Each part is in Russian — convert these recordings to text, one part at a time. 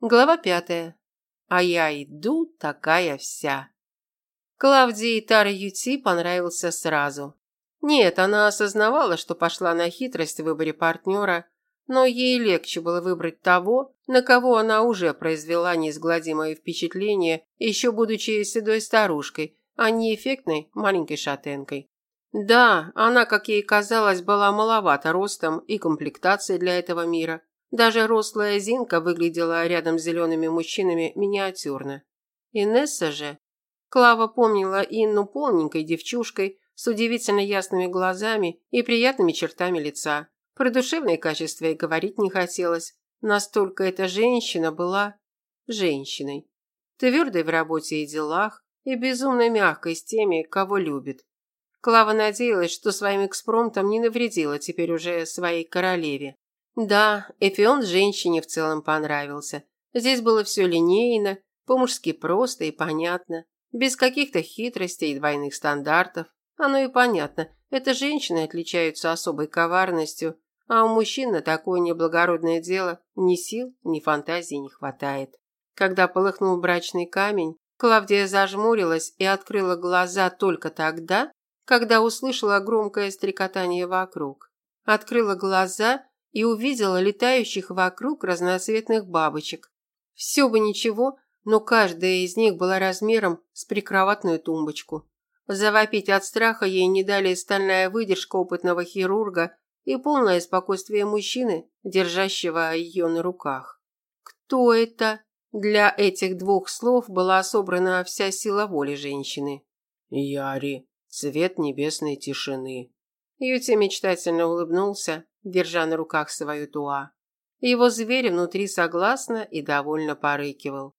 Глава пятая. А я иду такая вся. Клавдии Тара Юти понравился сразу. Нет, она осознавала, что пошла на хитрость в выборе партнера, но ей легче было выбрать того, на кого она уже произвела неизгладимое впечатление, еще будучи седой старушкой, а не эффектной маленькой шатенкой. Да, она, как ей казалось, была маловата ростом и комплектацией для этого мира, даже рослая Зинка выглядела рядом с зелеными мужчинами миниатюрно. Инесса же... Клава помнила Инну полненькой девчушкой с удивительно ясными глазами и приятными чертами лица. Про душевные качества и говорить не хотелось. Настолько эта женщина была женщиной. Твердой в работе и делах и безумно мягкой с теми, кого любит. Клава надеялась, что своим экспромтом не навредила теперь уже своей королеве. Да, Эфион женщине в целом понравился. Здесь было все линейно, по-мужски просто и понятно, без каких-то хитростей и двойных стандартов. Оно и понятно, это женщины отличаются особой коварностью, а у мужчин на такое неблагородное дело ни сил, ни фантазии не хватает. Когда полыхнул брачный камень, Клавдия зажмурилась и открыла глаза только тогда, когда услышала громкое стрекотание вокруг. Открыла глаза и увидела летающих вокруг разноцветных бабочек. Все бы ничего, но каждая из них была размером с прикроватную тумбочку. Завопить от страха ей не дали стальная выдержка опытного хирурга и полное спокойствие мужчины, держащего ее на руках. Кто это? Для этих двух слов была собрана вся сила воли женщины. Яри, цвет небесной тишины. Юти мечтательно улыбнулся, держа на руках свою туа. Его зверь внутри согласно и довольно порыкивал.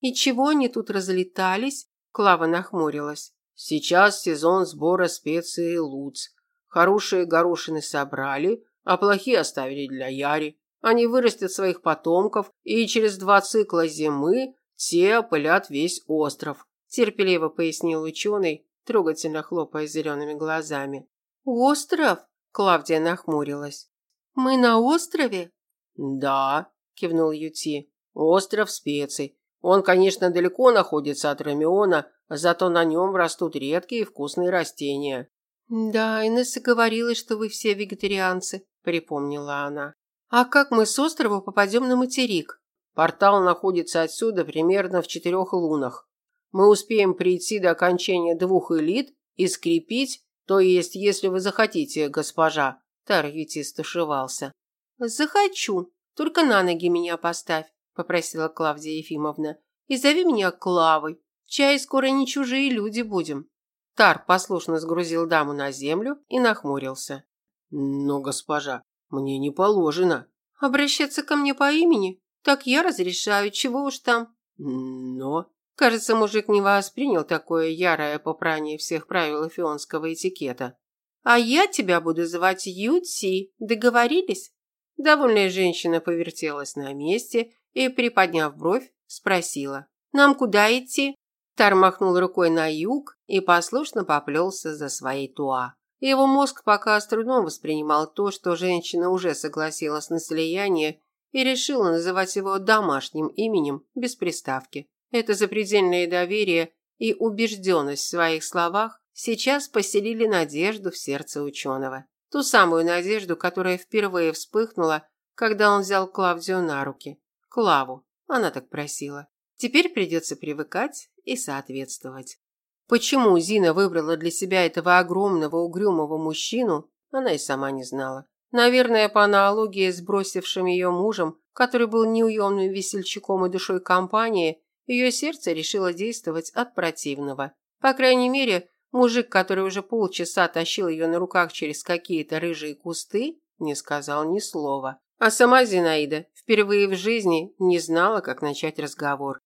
«И чего они тут разлетались?» Клава нахмурилась. «Сейчас сезон сбора специй и луц. Хорошие горошины собрали, а плохие оставили для Яри. Они вырастят своих потомков, и через два цикла зимы те опылят весь остров», терпеливо пояснил ученый, трогательно хлопая зелеными глазами. «Остров?» Клавдия нахмурилась. «Мы на острове?» «Да», – кивнул Юти. «Остров специй. Он, конечно, далеко находится от Ромеона, зато на нем растут редкие и вкусные растения». «Да, Инесса говорила, что вы все вегетарианцы», – припомнила она. «А как мы с острова попадем на материк?» «Портал находится отсюда примерно в четырех лунах. Мы успеем прийти до окончания двух элит и скрепить то есть, если вы захотите, госпожа, Таргити стушевался. Захочу. Только на ноги меня поставь, попросила Клавдия Ефимовна. И зови меня Клавой. Чай скоро не чужие люди будем. Тар послушно сгрузил даму на землю и нахмурился. Но, госпожа, мне не положено. Обращаться ко мне по имени? Так я разрешаю, чего уж там. Но... Кажется, мужик не воспринял такое ярое попрание всех правил эфионского этикета. «А я тебя буду звать Ютси. Договорились?» Довольная женщина повертелась на месте и, приподняв бровь, спросила. «Нам куда идти?» Тар махнул рукой на юг и послушно поплелся за своей туа. Его мозг пока с трудом воспринимал то, что женщина уже согласилась на слияние и решила называть его домашним именем без приставки. Это запредельное доверие и убежденность в своих словах сейчас поселили надежду в сердце ученого. Ту самую надежду, которая впервые вспыхнула, когда он взял Клавдию на руки. Клаву. Она так просила. Теперь придется привыкать и соответствовать. Почему Зина выбрала для себя этого огромного угрюмого мужчину, она и сама не знала. Наверное, по аналогии с бросившим ее мужем, который был неуемным весельчаком и душой компании, ее сердце решило действовать от противного. По крайней мере, мужик, который уже полчаса тащил ее на руках через какие-то рыжие кусты, не сказал ни слова. А сама Зинаида впервые в жизни не знала, как начать разговор.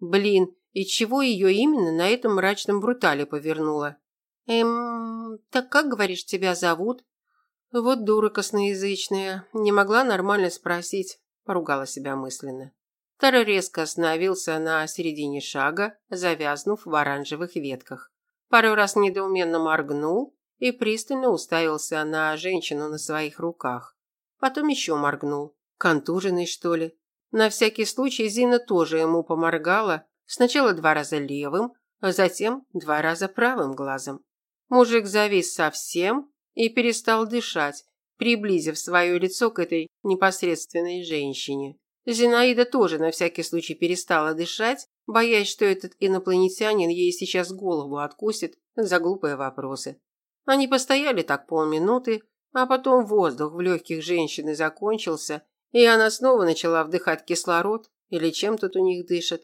Блин, и чего ее именно на этом мрачном брутале повернуло? Эм, так как, говоришь, тебя зовут? Вот дура косноязычная, не могла нормально спросить, поругала себя мысленно. Тара резко остановился на середине шага, завязнув в оранжевых ветках. Пару раз недоуменно моргнул и пристально уставился на женщину на своих руках. Потом еще моргнул. Контуженный, что ли? На всякий случай Зина тоже ему поморгала, сначала два раза левым, а затем два раза правым глазом. Мужик завис совсем и перестал дышать, приблизив свое лицо к этой непосредственной женщине. Зинаида тоже на всякий случай перестала дышать, боясь, что этот инопланетянин ей сейчас голову откусит за глупые вопросы. Они постояли так полминуты, а потом воздух в легких женщины закончился, и она снова начала вдыхать кислород, или чем тут у них дышат.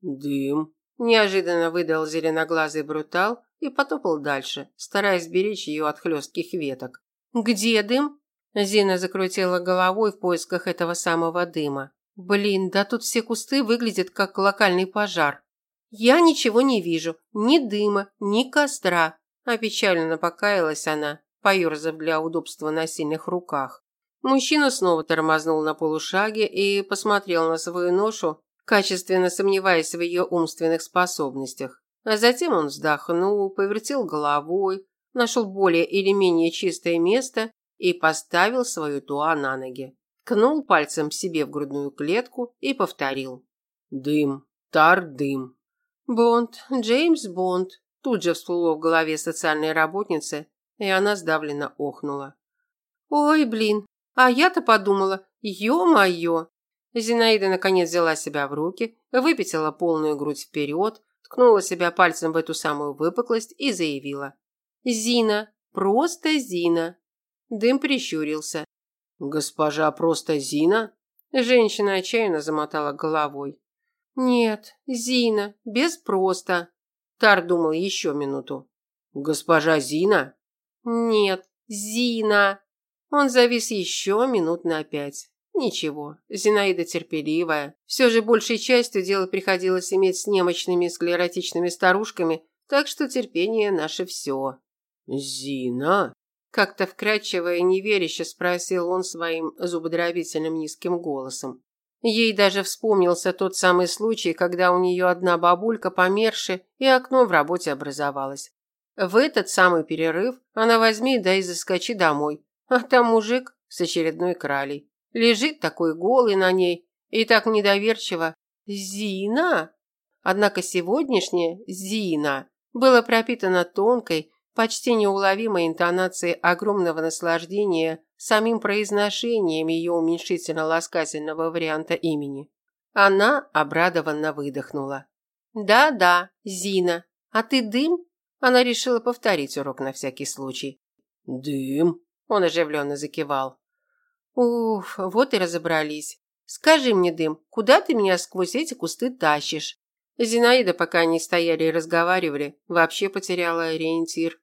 «Дым», – неожиданно выдал зеленоглазый брутал и потопал дальше, стараясь беречь ее от хлестких веток. «Где дым?» Зина закрутила головой в поисках этого самого дыма. «Блин, да тут все кусты выглядят как локальный пожар. Я ничего не вижу, ни дыма, ни костра», – опечаленно покаялась она, поерзав для удобства на сильных руках. Мужчина снова тормознул на полушаге и посмотрел на свою ношу, качественно сомневаясь в ее умственных способностях. А затем он вздохнул, повертел головой, нашел более или менее чистое место и поставил свою туа на ноги. Кнул пальцем себе в грудную клетку и повторил. «Дым, тар дым». «Бонд, Джеймс Бонд», тут же всплыло в голове социальной работницы, и она сдавленно охнула. «Ой, блин, а я-то подумала, ё-моё!» Зинаида наконец взяла себя в руки, выпятила полную грудь вперед, ткнула себя пальцем в эту самую выпуклость и заявила. «Зина, просто Зина!» Дым прищурился. «Госпожа просто Зина?» Женщина отчаянно замотала головой. «Нет, Зина, без просто». Тар думал еще минуту. «Госпожа Зина?» «Нет, Зина!» Он завис еще минут на пять. Ничего, Зинаида терпеливая. Все же большей частью дело приходилось иметь с немощными склеротичными старушками, так что терпение наше все. «Зина?» Как-то вкрадчиво и неверяще спросил он своим зубодробительным низким голосом. Ей даже вспомнился тот самый случай, когда у нее одна бабулька померши, и окно в работе образовалось. В этот самый перерыв она возьми да и заскочи домой, а там мужик с очередной кралей. Лежит такой голый на ней и так недоверчиво «Зина!». Однако сегодняшняя «Зина» было пропитано тонкой, почти неуловимой интонацией огромного наслаждения самим произношением ее уменьшительно-ласкательного варианта имени. Она обрадованно выдохнула. «Да-да, Зина. А ты дым?» Она решила повторить урок на всякий случай. «Дым?» Он оживленно закивал. «Уф, вот и разобрались. Скажи мне, Дым, куда ты меня сквозь эти кусты тащишь?» Зинаида, пока они стояли и разговаривали, вообще потеряла ориентир.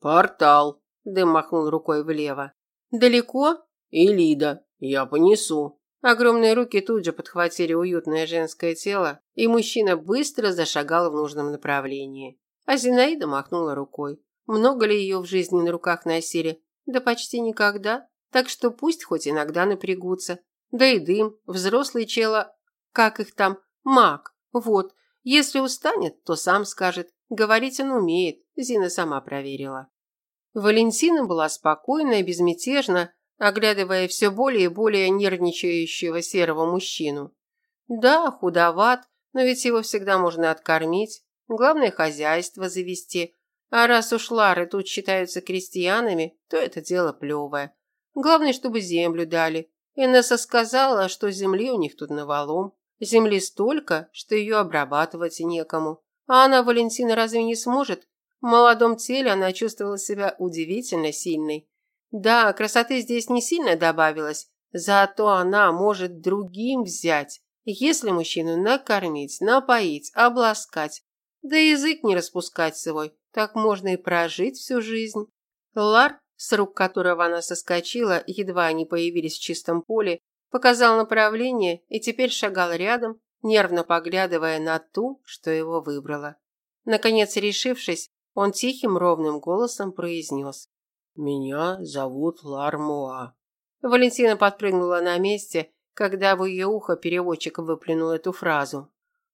«Портал», – Дым махнул рукой влево. «Далеко?» «Элида, я понесу». Огромные руки тут же подхватили уютное женское тело, и мужчина быстро зашагал в нужном направлении. А Зинаида махнула рукой. Много ли ее в жизни на руках носили? Да почти никогда. Так что пусть хоть иногда напрягутся. Да и дым, взрослый чело, как их там, маг. Вот, если устанет, то сам скажет. Говорить он умеет, Зина сама проверила. Валентина была спокойна и безмятежна, оглядывая все более и более нервничающего серого мужчину. Да, худоват, но ведь его всегда можно откормить. Главное хозяйство завести. А раз уж Лары тут считаются крестьянами, то это дело плевое. Главное, чтобы землю дали. Инесса сказала, что земли у них тут навалом. Земли столько, что ее обрабатывать некому. А она, Валентина, разве не сможет? В молодом теле она чувствовала себя удивительно сильной. Да, красоты здесь не сильно добавилось, зато она может другим взять. Если мужчину накормить, напоить, обласкать, да язык не распускать свой, так можно и прожить всю жизнь. Лар, с рук которого она соскочила, едва они появились в чистом поле, показал направление и теперь шагал рядом, нервно поглядывая на ту, что его выбрала. Наконец, решившись, он тихим ровным голосом произнес. «Меня зовут Лар Моа». Валентина подпрыгнула на месте, когда в ее ухо переводчик выплюнул эту фразу.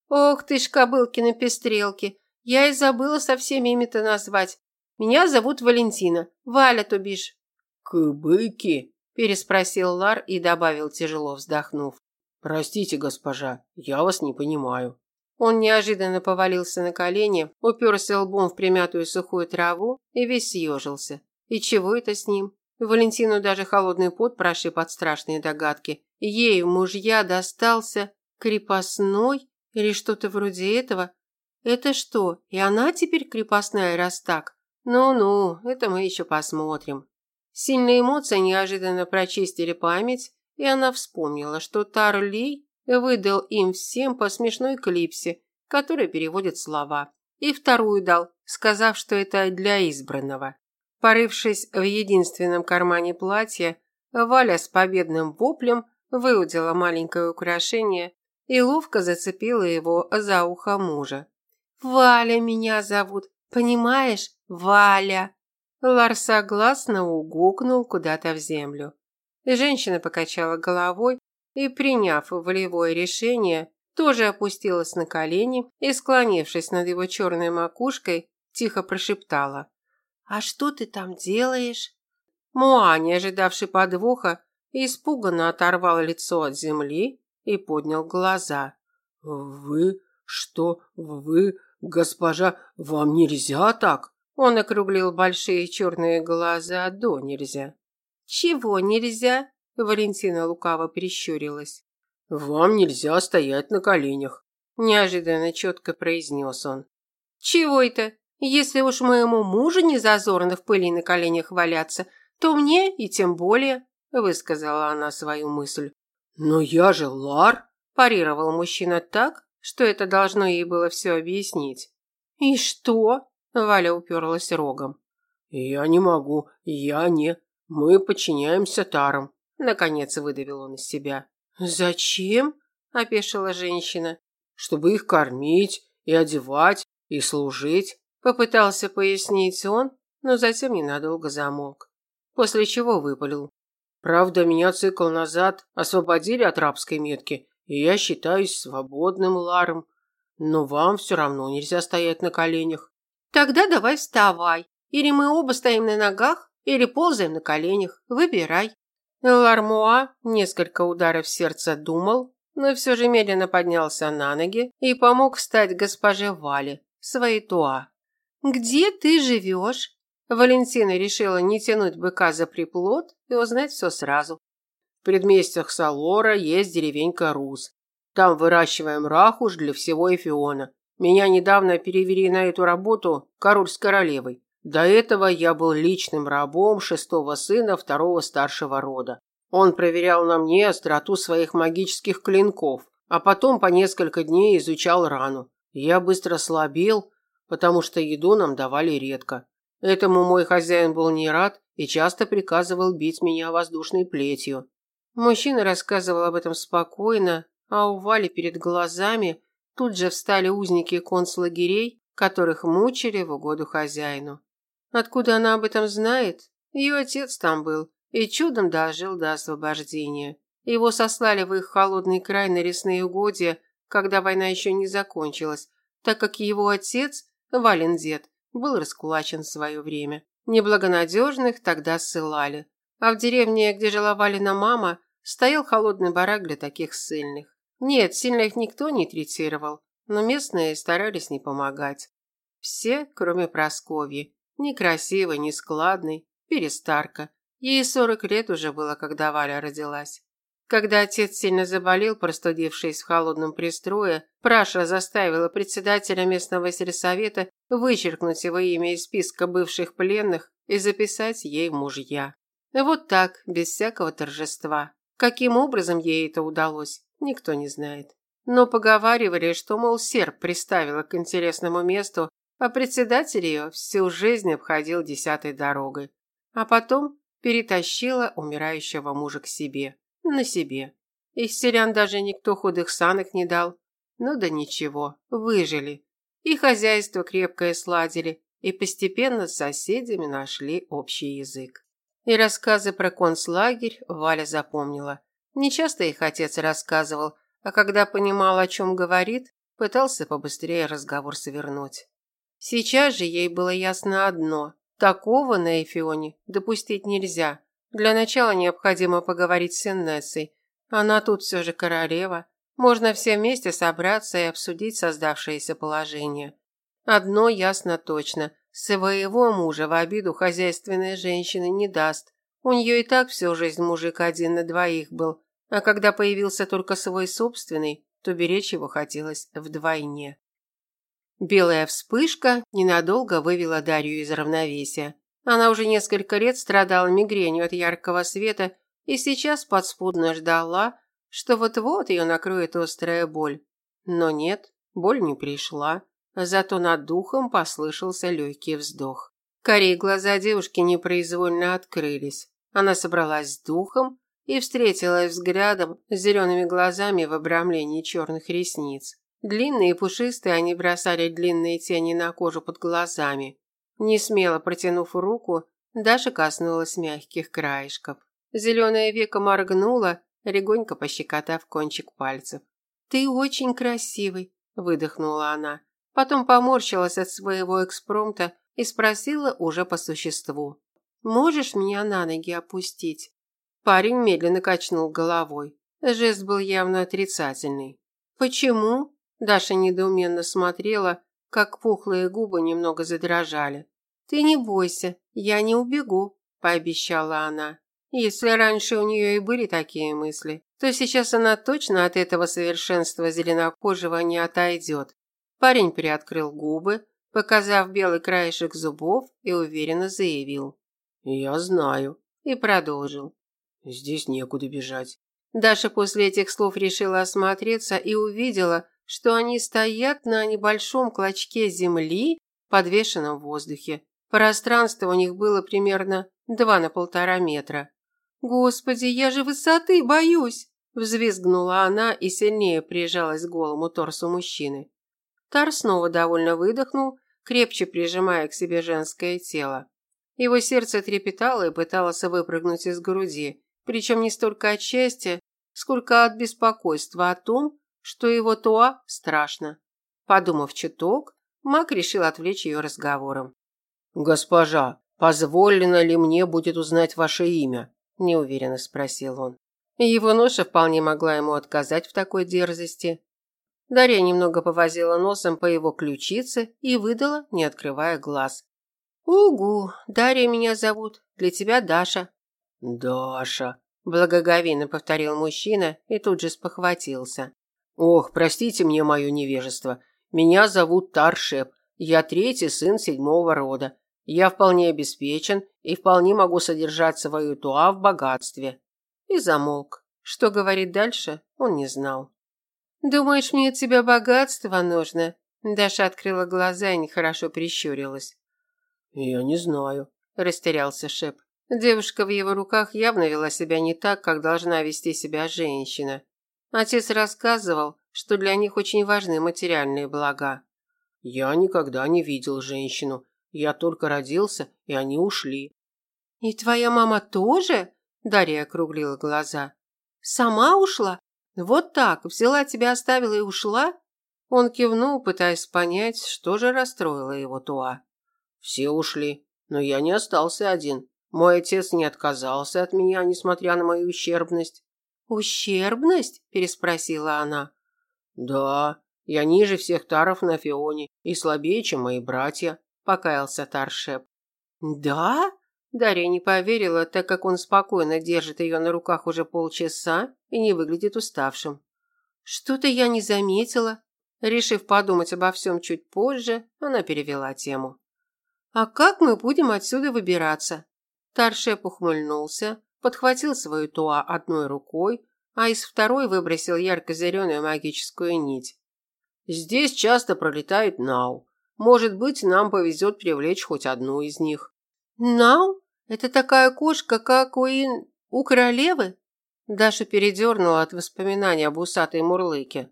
Ох ты ж, кобылкины пестрелки. Я и забыла со всеми ими-то назвать. Меня зовут Валентина. Валя, то бишь. Кыбыки? Переспросил Лар и добавил, тяжело вздохнув. Простите, госпожа, я вас не понимаю. Он неожиданно повалился на колени, уперся лбом в примятую сухую траву и весь съежился. И чего это с ним? Валентину даже холодный пот прошиб от страшной догадки. Ей мужья достался крепостной или что-то вроде этого. Это что, и она теперь крепостная, раз так? Ну-ну, это мы еще посмотрим. Сильные эмоции неожиданно прочистили память, и она вспомнила, что Тарлей выдал им всем по смешной клипсе, который переводит слова, и вторую дал, сказав, что это для избранного. Порывшись в единственном кармане платья, Валя с победным воплем выудила маленькое украшение и ловко зацепила его за ухо мужа. «Валя меня зовут, понимаешь? Валя!» Ларс согласно угукнул куда-то в землю. Женщина покачала головой и, приняв волевое решение, тоже опустилась на колени и, склонившись над его черной макушкой, тихо прошептала. «А что ты там делаешь?» Муа, не ожидавший подвоха, испуганно оторвал лицо от земли и поднял глаза. «Вы? Что? Вы? Госпожа, вам нельзя так?» Он округлил большие черные глаза до нельзя. «Чего нельзя?» Валентина лукаво прищурилась. «Вам нельзя стоять на коленях», – неожиданно четко произнес он. «Чего это? Если уж моему мужу не зазорно в пыли на коленях валяться, то мне и тем более», – высказала она свою мысль. «Но я же Лар», – парировал мужчина так, что это должно ей было все объяснить. «И что?» – Валя уперлась рогом. «Я не могу, я не. Мы подчиняемся тарам», – наконец выдавил он из себя. «Зачем?» – опешила женщина. «Чтобы их кормить и одевать и служить», – попытался пояснить он, но затем ненадолго замолк. После чего выпалил. «Правда, меня цикл назад освободили от рабской метки, и я считаюсь свободным ларом. Но вам все равно нельзя стоять на коленях». «Тогда давай вставай. Или мы оба стоим на ногах, или ползаем на коленях. Выбирай». Лармуа несколько ударов сердца думал, но все же медленно поднялся на ноги и помог встать госпоже Вале, своей Туа. «Где ты живешь?» Валентина решила не тянуть быка за приплод и узнать все сразу. В предместьях Салора есть деревенька Рус. Там выращиваем рахуш для всего Эфиона. Меня недавно перевели на эту работу король с королевой. До этого я был личным рабом шестого сына второго старшего рода. Он проверял на мне остроту своих магических клинков, а потом по несколько дней изучал рану. Я быстро слабел, потому что еду нам давали редко. Этому мой хозяин был не рад и часто приказывал бить меня воздушной плетью. Мужчина рассказывал об этом спокойно, а у Вали перед глазами тут же встали узники концлагерей, которых мучили в угоду хозяину. Откуда она об этом знает? Ее отец там был и чудом дожил до освобождения. Его сослали в их холодный край на лесные угодья, когда война еще не закончилась, так как его отец, Вален дед, был раскулачен в свое время. Неблагонадежных тогда ссылали. А в деревне, где жила Валина мама, стоял холодный барак для таких ссыльных. Нет, сильных никто не третировал, но местные старались не помогать. Все, кроме Просковьи, Некрасивый, нескладный, перестарка. Ей сорок лет уже было, когда Валя родилась. Когда отец сильно заболел, простудившись в холодном пристрое, Праша заставила председателя местного сельсовета вычеркнуть его имя из списка бывших пленных и записать ей мужья. Вот так, без всякого торжества. Каким образом ей это удалось, никто не знает. Но поговаривали, что, мол, серб приставила к интересному месту а председатель ее всю жизнь обходил десятой дорогой. А потом перетащила умирающего мужа к себе. На себе. Из селян даже никто худых санок не дал. Ну да ничего, выжили. И хозяйство крепкое сладили, и постепенно с соседями нашли общий язык. И рассказы про концлагерь Валя запомнила. Не часто их отец рассказывал, а когда понимал, о чем говорит, пытался побыстрее разговор свернуть. Сейчас же ей было ясно одно. Такого на Эфионе допустить нельзя. Для начала необходимо поговорить с Инессой. Она тут все же королева. Можно все вместе собраться и обсудить создавшееся положение. Одно ясно точно. Своего мужа в обиду хозяйственная женщина не даст. У нее и так всю жизнь мужик один на двоих был. А когда появился только свой собственный, то беречь его хотелось вдвойне. Белая вспышка ненадолго вывела Дарью из равновесия. Она уже несколько лет страдала мигренью от яркого света и сейчас подспудно ждала, что вот-вот ее накроет острая боль. Но нет, боль не пришла, зато над духом послышался легкий вздох. Корей глаза девушки непроизвольно открылись. Она собралась с духом и встретилась взглядом с зелеными глазами в обрамлении черных ресниц. Длинные и пушистые они бросали длинные тени на кожу под глазами. Не смело протянув руку, Даша коснулась мягких краешков. Зеленое веко моргнуло, легонько пощекотав кончик пальцев. «Ты очень красивый», – выдохнула она. Потом поморщилась от своего экспромта и спросила уже по существу. «Можешь меня на ноги опустить?» Парень медленно качнул головой. Жест был явно отрицательный. «Почему?» Даша недоуменно смотрела, как пухлые губы немного задрожали. «Ты не бойся, я не убегу», – пообещала она. Если раньше у нее и были такие мысли, то сейчас она точно от этого совершенства зеленокожего не отойдет. Парень приоткрыл губы, показав белый краешек зубов и уверенно заявил. «Я знаю». И продолжил. «Здесь некуда бежать». Даша после этих слов решила осмотреться и увидела, что они стоят на небольшом клочке земли, подвешенном в воздухе. Пространство у них было примерно два на полтора метра. «Господи, я же высоты боюсь!» Взвизгнула она и сильнее прижалась к голому торсу мужчины. Тар снова довольно выдохнул, крепче прижимая к себе женское тело. Его сердце трепетало и пыталось выпрыгнуть из груди, причем не столько от счастья, сколько от беспокойства о том, что его Туа страшно. Подумав чуток, Мак решил отвлечь ее разговором. «Госпожа, позволено ли мне будет узнать ваше имя?» – неуверенно спросил он. Его ноша вполне могла ему отказать в такой дерзости. Дарья немного повозила носом по его ключице и выдала, не открывая глаз. «Угу, Дарья меня зовут. Для тебя Даша». «Даша», – благоговейно повторил мужчина и тут же спохватился. Ох, простите мне мое невежество. Меня зовут Таршеп. Я третий сын седьмого рода. Я вполне обеспечен и вполне могу содержать свою туа в богатстве. И замолк. Что говорит дальше, он не знал. Думаешь, мне от тебя богатство нужно? Даша открыла глаза и нехорошо прищурилась. Я не знаю, растерялся Шеп. Девушка в его руках явно вела себя не так, как должна вести себя женщина. Отец рассказывал, что для них очень важны материальные блага. Я никогда не видел женщину. Я только родился, и они ушли. И твоя мама тоже? Дарья округлила глаза. Сама ушла? Вот так, взяла тебя, оставила и ушла? Он кивнул, пытаясь понять, что же расстроило его Туа. Все ушли, но я не остался один. Мой отец не отказался от меня, несмотря на мою ущербность. «Ущербность?» – переспросила она. «Да, я ниже всех таров на Фионе и слабее, чем мои братья», – покаялся Таршеп. «Да?» Дарья не поверила, так как он спокойно держит ее на руках уже полчаса и не выглядит уставшим. «Что-то я не заметила». Решив подумать обо всем чуть позже, она перевела тему. «А как мы будем отсюда выбираться?» Таршеп ухмыльнулся, подхватил свою туа одной рукой, а из второй выбросил ярко-зеленую магическую нить. Здесь часто пролетает Нау. Может быть, нам повезет привлечь хоть одну из них. Нау? Это такая кошка, как у Ин... у королевы? Даша передернула от воспоминаний об усатой мурлыке.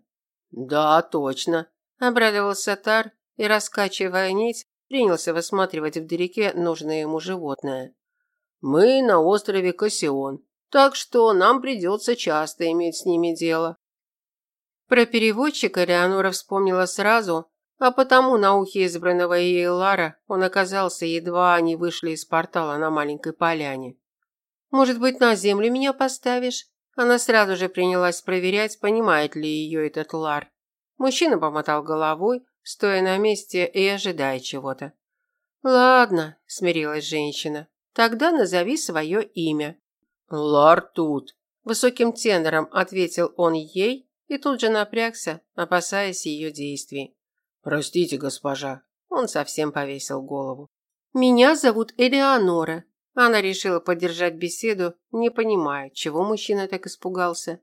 Да, точно, обрадовался Тар и, раскачивая нить, принялся высматривать вдалеке нужное ему животное. Мы на острове Кассион, так что нам придется часто иметь с ними дело. Про переводчика Леонора вспомнила сразу, а потому на ухе избранного Ейлара он оказался, едва они вышли из портала на маленькой поляне. «Может быть, на землю меня поставишь?» Она сразу же принялась проверять, понимает ли ее этот Лар. Мужчина помотал головой, стоя на месте и ожидая чего-то. «Ладно», – смирилась женщина, – «тогда назови свое имя». «Лар тут», – высоким тенором ответил он ей и тут же напрягся, опасаясь ее действий. «Простите, госпожа». Он совсем повесил голову. «Меня зовут Элеонора». Она решила поддержать беседу, не понимая, чего мужчина так испугался.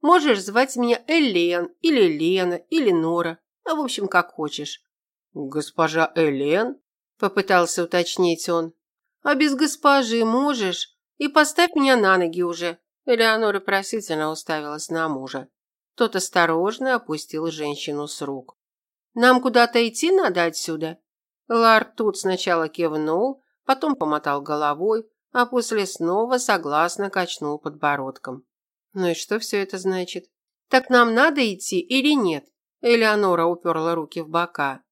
«Можешь звать меня Элен, или Лена, или Нора, а в общем, как хочешь». «Госпожа Элен?» – попытался уточнить он. «А без госпожи можешь? И поставь меня на ноги уже». Элеонора просительно уставилась на мужа. Тот осторожно опустил женщину с рук. «Нам куда-то идти надо отсюда?» Лар тут сначала кивнул, потом помотал головой, а после снова согласно качнул подбородком. «Ну и что все это значит? Так нам надо идти или нет?» Элеонора уперла руки в бока.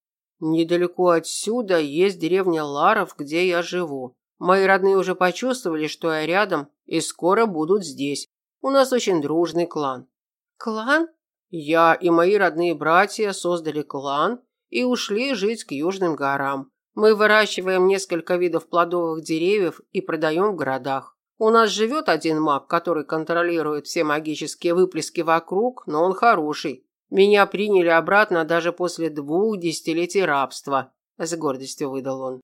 Недалеко отсюда есть деревня Ларов, где я живу. Мои родные уже почувствовали, что я рядом, и скоро будут здесь. У нас очень дружный клан. Клан? Я и мои родные братья создали клан и ушли жить к южным горам. Мы выращиваем несколько видов плодовых деревьев и продаем в городах. У нас живет один маг, который контролирует все магические выплески вокруг, но он хороший. Меня приняли обратно даже после двух десятилетий рабства, с гордостью выдал он.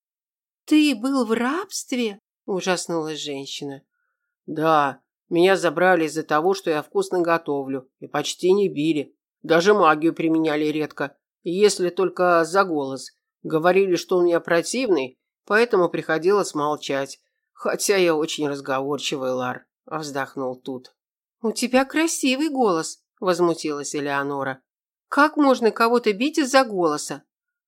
Ты был в рабстве? ужаснулась женщина. Да, меня забрали из-за того, что я вкусно готовлю, и почти не били. Даже магию применяли редко, если только за голос. Говорили, что он меня противный, поэтому приходилось молчать. Хотя я очень разговорчивый, Лар, вздохнул тут. У тебя красивый голос, возмутилась Элеонора. Как можно кого-то бить из-за голоса?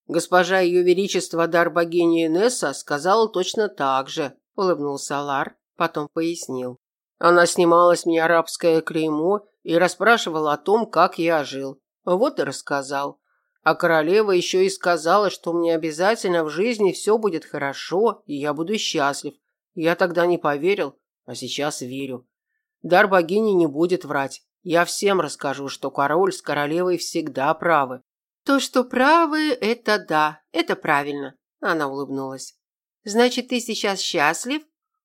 Госпожа Ее Величество дар богини Инесса сказала точно так же, улыбнулся Лар, потом пояснил. Она снимала с меня арабское клеймо и расспрашивала о том, как я жил. Вот и рассказал. А королева еще и сказала, что мне обязательно в жизни все будет хорошо, и я буду счастлив. Я тогда не поверил, а сейчас верю. Дар богини не будет врать. Я всем расскажу, что король с королевой всегда правы. То, что правы, это да, это правильно. Она улыбнулась. Значит, ты сейчас счастлив?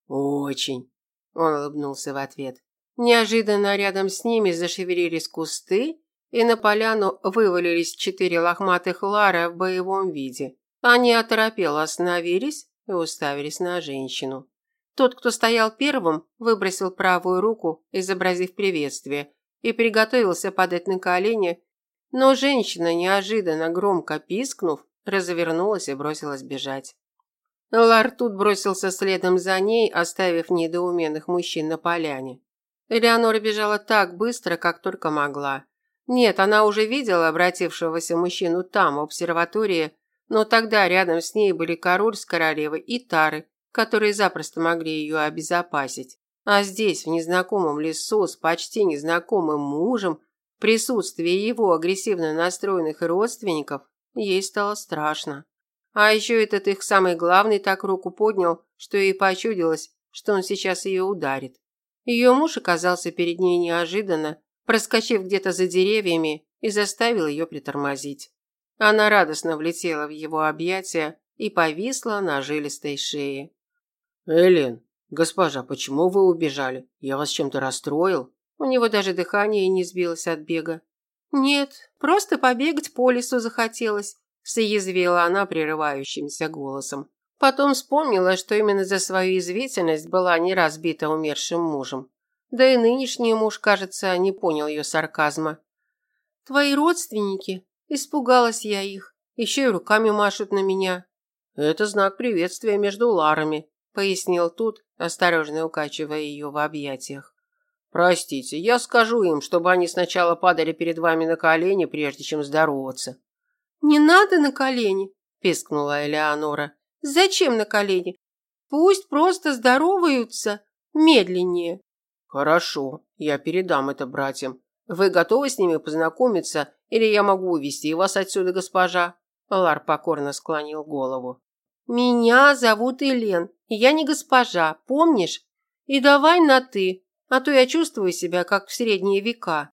Очень. Он улыбнулся в ответ. Неожиданно рядом с ними зашевелились кусты, и на поляну вывалились четыре лохматых лара в боевом виде. Они оторопело остановились и уставились на женщину. Тот, кто стоял первым, выбросил правую руку, изобразив приветствие, и приготовился падать на колени, но женщина, неожиданно громко пискнув, развернулась и бросилась бежать. Лар тут бросился следом за ней, оставив недоуменных мужчин на поляне. Элеонора бежала так быстро, как только могла. Нет, она уже видела обратившегося мужчину там, в обсерватории, но тогда рядом с ней были король с королевой и Тары, которые запросто могли ее обезопасить. А здесь, в незнакомом лесу, с почти незнакомым мужем, в присутствии его агрессивно настроенных родственников, ей стало страшно. А еще этот их самый главный так руку поднял, что ей почудилось, что он сейчас ее ударит. Ее муж оказался перед ней неожиданно, проскочив где-то за деревьями и заставил ее притормозить. Она радостно влетела в его объятия и повисла на жилистой шее. «Элен, «Госпожа, почему вы убежали? Я вас чем-то расстроил?» У него даже дыхание не сбилось от бега. «Нет, просто побегать по лесу захотелось», – соязвила она прерывающимся голосом. Потом вспомнила, что именно за свою извительность была не разбита умершим мужем. Да и нынешний муж, кажется, не понял ее сарказма. «Твои родственники?» Испугалась я их. Еще и руками машут на меня. «Это знак приветствия между Ларами», пояснил тут, осторожно укачивая ее в объятиях. Простите, я скажу им, чтобы они сначала падали перед вами на колени, прежде чем здороваться. Не надо на колени, пискнула Элеонора. Зачем на колени? Пусть просто здороваются медленнее. Хорошо, я передам это братьям. Вы готовы с ними познакомиться, или я могу увести вас отсюда, госпожа? Лар покорно склонил голову. Меня зовут Элен, я не госпожа, помнишь? И давай на «ты». А то я чувствую себя, как в средние века.